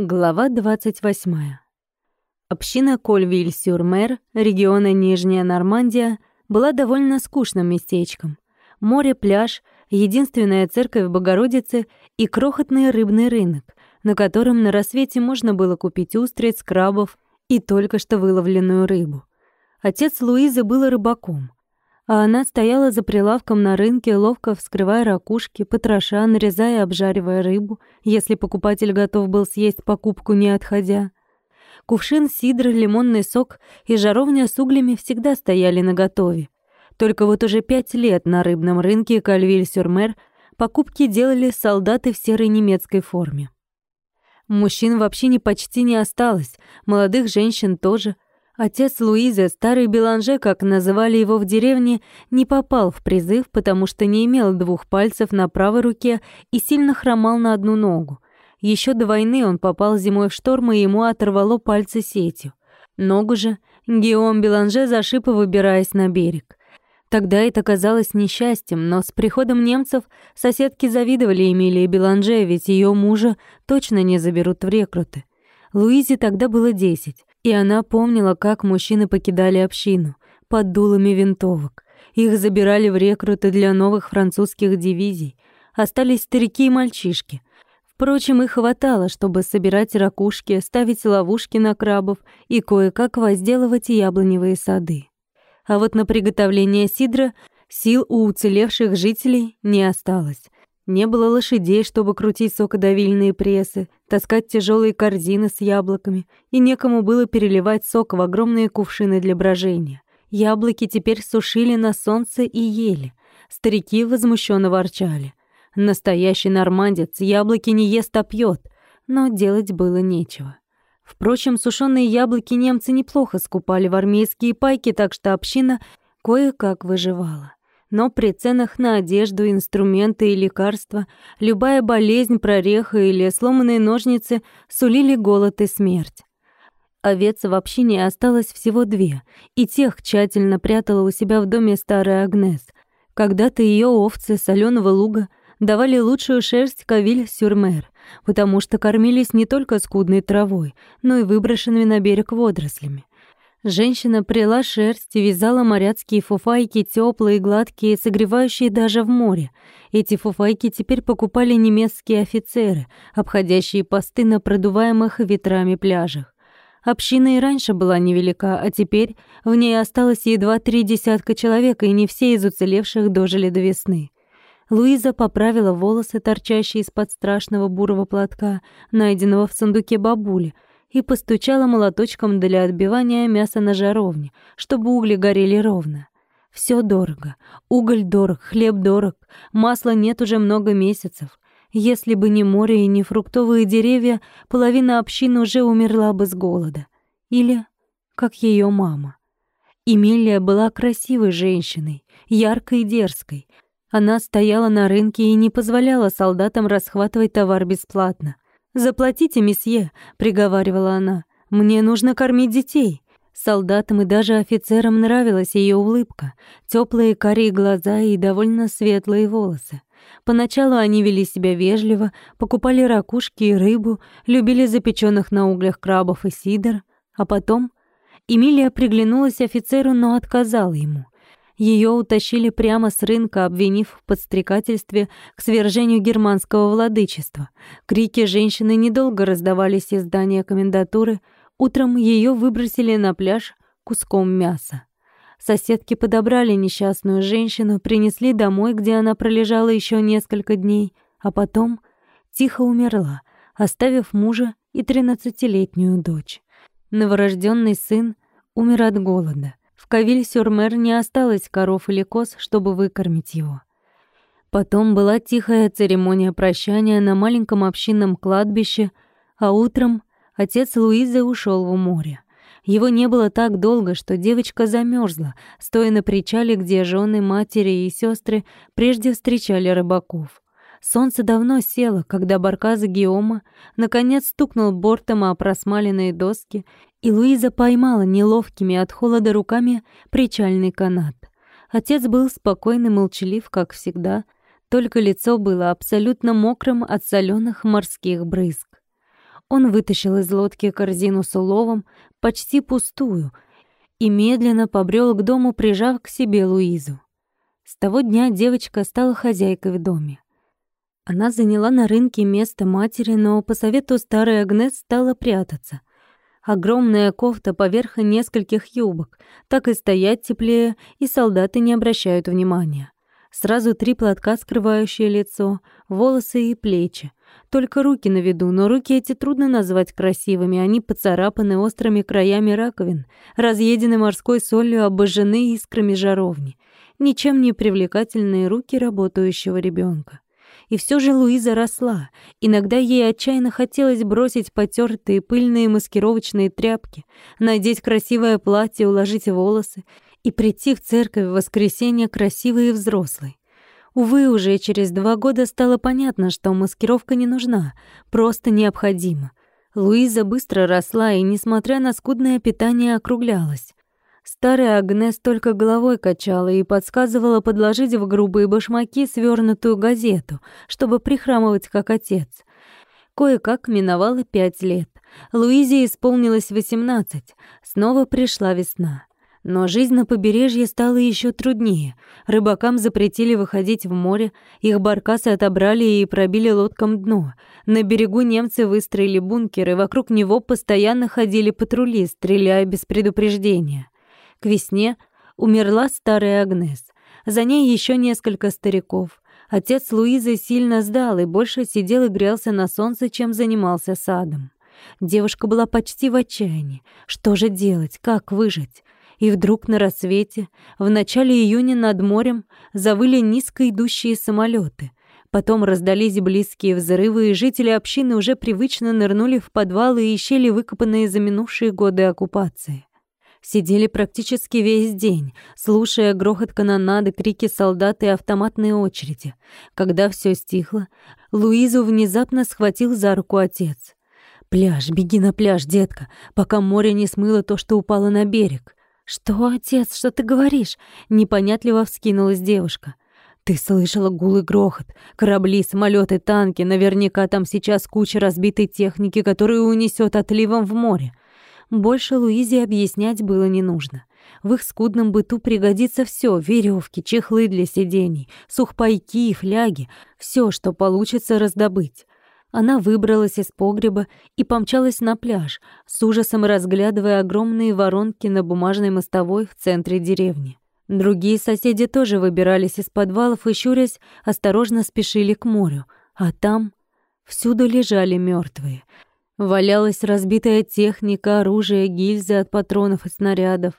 Глава 28. Община Кольвиль-Сюр-Мер, региона Нижняя Нормандия, была довольно скучным местечком. Море, пляж, единственная церковь Богородицы и крохотный рыбный рынок, на котором на рассвете можно было купить устриц, крабов и только что выловленную рыбу. Отец Луизы был рыбаком а она стояла за прилавком на рынке, ловко вскрывая ракушки, потроша, нарезая и обжаривая рыбу, если покупатель готов был съесть покупку, не отходя. Кувшин сидра, лимонный сок и жаровня с углями всегда стояли наготове. Только вот уже пять лет на рыбном рынке Кальвиль-Сюрмер покупки делали солдаты в серой немецкой форме. Мужчин вообще не почти не осталось, молодых женщин тоже — Отец Луизы, старый Беланже, как называли его в деревне, не попал в призыв, потому что не имел двух пальцев на правой руке и сильно хромал на одну ногу. Еще до войны он попал зимой в шторм, и ему оторвало пальцы сетью. Ногу же Гиом Беланже зашиб, выбираясь на берег. Тогда это казалось несчастьем, но с приходом немцев соседки завидовали Эмилии Беланже, ведь ее мужа точно не заберут в рекруты. Луизе тогда было десять. И она помнила, как мужчины покидали общину под дулами винтовок. Их забирали в рекруты для новых французских дивизий. Остались старики и мальчишки. Впрочем, их хватало, чтобы собирать ракушки, ставить ловушки на крабов и кое-как возделывать яблоневые сады. А вот на приготовление сидра сил у уцелевших жителей не осталось. Не было лошадей, чтобы крутить сокодавильные прессы, таскать тяжелые корзины с яблоками, и некому было переливать сок в огромные кувшины для брожения. Яблоки теперь сушили на солнце и ели. Старики возмущенно ворчали. Настоящий нормандец яблоки не ест, а пьет, но делать было нечего. Впрочем, сушеные яблоки немцы неплохо скупали в армейские пайки, так что община кое-как выживала но при ценах на одежду, инструменты и лекарства любая болезнь, прореха или сломанные ножницы сулили голод и смерть. Овец вообще не осталось всего две, и тех тщательно прятала у себя в доме старая Агнес. Когда-то ее овцы соленого луга давали лучшую шерсть Кавиль-Сюрмер, потому что кормились не только скудной травой, но и выброшенными на берег водорослями. Женщина прила шерсть и вязала моряцкие фуфайки, теплые, гладкие, согревающие даже в море. Эти фуфайки теперь покупали немецкие офицеры, обходящие посты на продуваемых ветрами пляжах. Община и раньше была невелика, а теперь в ней осталось едва три десятка человек, и не все из уцелевших дожили до весны. Луиза поправила волосы, торчащие из-под страшного бурого платка, найденного в сундуке бабули — и постучала молоточком для отбивания мяса на жаровне, чтобы угли горели ровно. Все дорого. Уголь дорог, хлеб дорог, масла нет уже много месяцев. Если бы не море и не фруктовые деревья, половина общины уже умерла бы с голода. Или как ее мама. Эмилия была красивой женщиной, яркой и дерзкой. Она стояла на рынке и не позволяла солдатам расхватывать товар бесплатно — «Заплатите, месье», — приговаривала она. «Мне нужно кормить детей». Солдатам и даже офицерам нравилась ее улыбка, теплые карие глаза и довольно светлые волосы. Поначалу они вели себя вежливо, покупали ракушки и рыбу, любили запеченных на углях крабов и сидр, а потом Эмилия приглянулась офицеру, но отказала ему — ее утащили прямо с рынка, обвинив в подстрекательстве к свержению германского владычества. Крики женщины недолго раздавались из здания комендатуры. Утром ее выбросили на пляж куском мяса. Соседки подобрали несчастную женщину, принесли домой, где она пролежала еще несколько дней, а потом тихо умерла, оставив мужа и тринадцатилетнюю дочь. Новорожденный сын умер от голода. В Кавиль-Сюрмер не осталось коров или коз, чтобы выкормить его. Потом была тихая церемония прощания на маленьком общинном кладбище, а утром отец Луизы ушел в море. Его не было так долго, что девочка замерзла, стоя на причале, где жены, матери и сестры прежде встречали рыбаков. Солнце давно село, когда баркас Гиома наконец стукнул бортом о просмаленные доски, и Луиза поймала неловкими от холода руками причальный канат. Отец был спокойный, молчалив, как всегда, только лицо было абсолютно мокрым от соленых морских брызг. Он вытащил из лодки корзину с уловом, почти пустую, и медленно побрел к дому, прижав к себе Луизу. С того дня девочка стала хозяйкой в доме. Она заняла на рынке место матери, но по совету старой Агнес стала прятаться. Огромная кофта поверх нескольких юбок, так и стоять теплее, и солдаты не обращают внимания. Сразу три платка, скрывающие лицо, волосы и плечи. Только руки на виду, но руки эти трудно назвать красивыми, они поцарапаны острыми краями раковин, разъедены морской солью, обожжены искрами жаровни. Ничем не привлекательные руки работающего ребенка. И все же Луиза росла. Иногда ей отчаянно хотелось бросить потертые пыльные маскировочные тряпки, надеть красивое платье, уложить волосы и прийти в церковь в воскресенье красивой и взрослой. Увы, уже через два года стало понятно, что маскировка не нужна, просто необходима. Луиза быстро росла и, несмотря на скудное питание, округлялась. Старая Агнес только головой качала и подсказывала подложить в грубые башмаки свернутую газету, чтобы прихрамывать как отец. Кое-как миновало пять лет. Луизе исполнилось восемнадцать. Снова пришла весна. Но жизнь на побережье стала еще труднее. Рыбакам запретили выходить в море, их баркасы отобрали и пробили лодкам дно. На берегу немцы выстроили бункеры, вокруг него постоянно ходили патрули, стреляя без предупреждения. К весне умерла старая Агнес. За ней еще несколько стариков. Отец Луизы сильно сдал и больше сидел и грелся на солнце, чем занимался садом. Девушка была почти в отчаянии. Что же делать? Как выжить? И вдруг на рассвете, в начале июня над морем, завыли низко идущие самолеты. Потом раздались близкие взрывы, и жители общины уже привычно нырнули в подвалы и щели, выкопанные за минувшие годы оккупации. Сидели практически весь день, слушая грохот канонады, крики солдат и автоматные очереди. Когда все стихло, Луизу внезапно схватил за руку отец. «Пляж, беги на пляж, детка, пока море не смыло то, что упало на берег. «Что, отец, что ты говоришь?» — непонятливо вскинулась девушка. «Ты слышала гул и грохот. Корабли, самолеты, танки. Наверняка там сейчас куча разбитой техники, которую унесет отливом в море». Больше Луизе объяснять было не нужно. В их скудном быту пригодится все: веревки, чехлы для сидений, сухпайки и фляги, все, что получится раздобыть. Она выбралась из погреба и помчалась на пляж, с ужасом разглядывая огромные воронки на бумажной мостовой в центре деревни. Другие соседи тоже выбирались из подвалов и, щурясь, осторожно спешили к морю, а там всюду лежали мертвые. Валялась разбитая техника, оружие, гильзы от патронов и снарядов.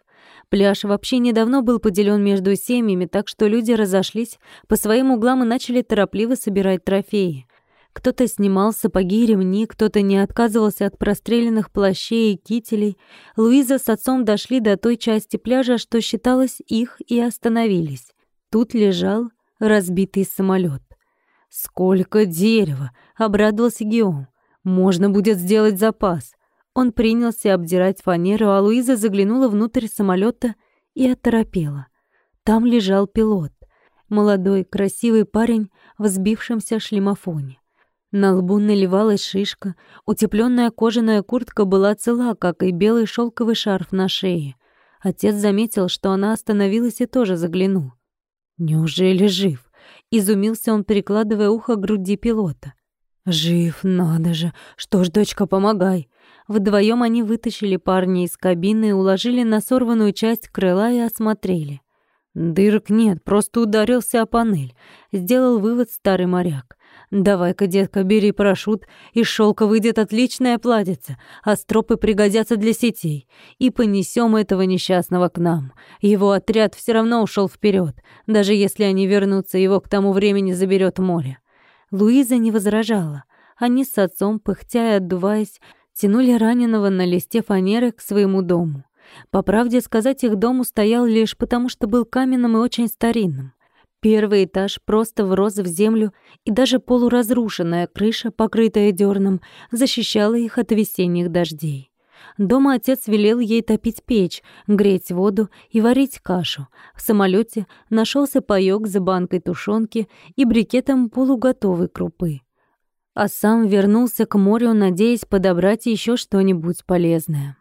Пляж вообще недавно был поделен между семьями, так что люди разошлись по своим углам и начали торопливо собирать трофеи. Кто-то снимал сапоги и ремни, кто-то не отказывался от простреленных плащей и кителей. Луиза с отцом дошли до той части пляжа, что считалось их, и остановились. Тут лежал разбитый самолет. «Сколько дерева!» — обрадовался Геом. «Можно будет сделать запас». Он принялся обдирать фанеру, а Луиза заглянула внутрь самолета и оторопела. Там лежал пилот. Молодой, красивый парень в сбившемся шлемофоне. На лбу наливалась шишка, утепленная кожаная куртка была цела, как и белый шелковый шарф на шее. Отец заметил, что она остановилась и тоже заглянул. «Неужели жив?» — изумился он, перекладывая ухо к груди пилота. «Жив, надо же! Что ж, дочка, помогай!» Вдвоем они вытащили парня из кабины, уложили на сорванную часть крыла и осмотрели. «Дырок нет, просто ударился о панель», — сделал вывод старый моряк. «Давай-ка, детка, бери парашют, из шелка выйдет отличная платьице, а стропы пригодятся для сетей. И понесем этого несчастного к нам. Его отряд все равно ушел вперед, даже если они вернутся, его к тому времени заберет море». Луиза не возражала. Они с отцом, пыхтя и отдуваясь, тянули раненого на листе фанеры к своему дому. По правде сказать, их дом устоял лишь потому, что был каменным и очень старинным. Первый этаж просто врос в землю, и даже полуразрушенная крыша, покрытая дерном, защищала их от весенних дождей. Дома отец велел ей топить печь, греть воду и варить кашу. В самолете нашелся паёк за банкой тушенки и брикетом полуготовой крупы. а сам вернулся к морю, надеясь подобрать еще что-нибудь полезное.